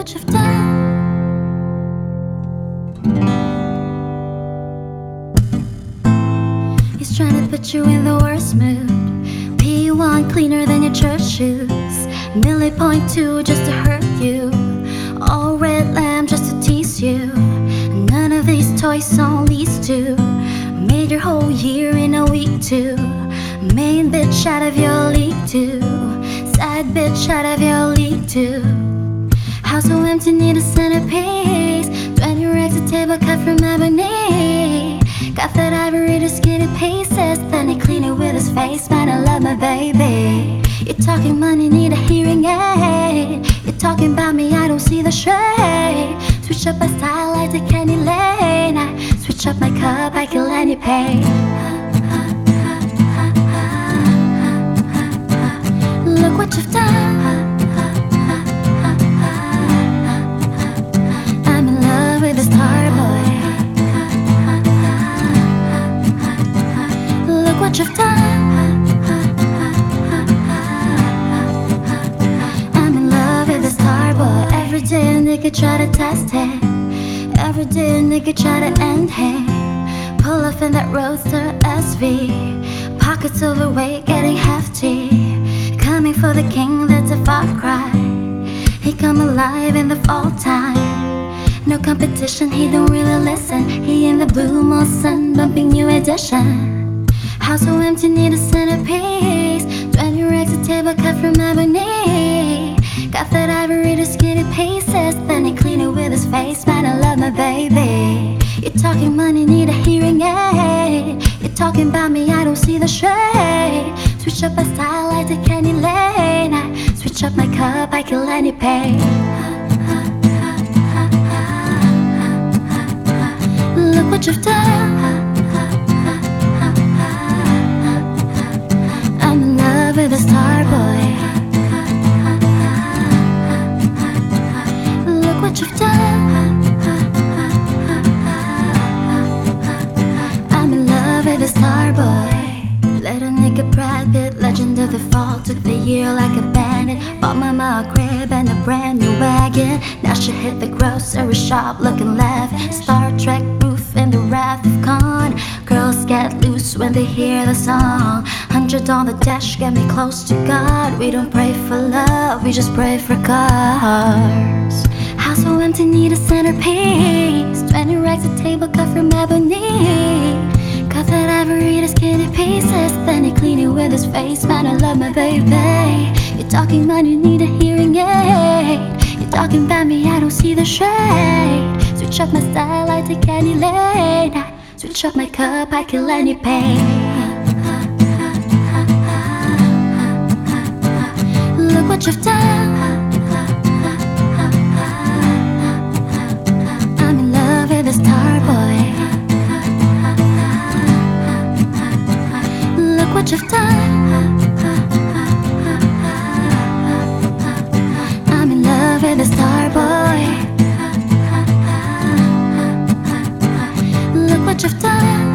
what you've done. He's trying to put you in the worst mood. P1 cleaner than your church shoes. Millie point two just to hurt you. All red lamb just to tease you. None of these toys on these two. Made your whole year in a week too. Main bitch out of your league too. Side bitch out of your league too. House so empty, need a centerpiece. 20 racks a table cut from ebony. Got that ivory to skinny pieces. Then he clean it with his face. Man, I love my baby. You're talking money, need a hearing aid. You're talking about me, I don't see the shade. Switch up my style like the candy lane. I switch up my cup, I kill any pain. Look what. I'm in love with a star boy. Every day a nigga try to test him. Every day a nigga try to end him. Pull off in that roadster SV. Pockets overweight, getting hefty. Coming for the king, that's a far cry. He come alive in the fall time. No competition, he don't really listen. He in the blue more sun, bumping new edition. House so empty, need a centerpiece. 20 racks a table cut from ebony. Got that ivory to skinny pieces. Then he clean it with his face. Man, I love my baby. You're talking money, need a hearing aid. You're talking about me, I don't see the shade. Switch up my style like the candy lane. I switch up my cup, I kill any pain. Look what you've done. The fall. Took the year like a bandit. Bought mama a crib and a brand new wagon. Now she hit the grocery shop looking left. Star Trek roof and the wrath of Khan. Girls get loose when they hear the song. Hundred on the dash, get me close to God. We don't pray for love, we just pray for cars. House so empty, need a centerpiece. 20 racks a table cut from ebony. Pieces. Then he clean it with his face. Man, I love my baby. You're talking money, need a hearing aid. You're talking about me, I don't see the shade. Switch up my style like the candy lane. I switch up my cup, I kill any pain. Look what you've done. What you've done. I'm in love with a star boy. Look what you've done.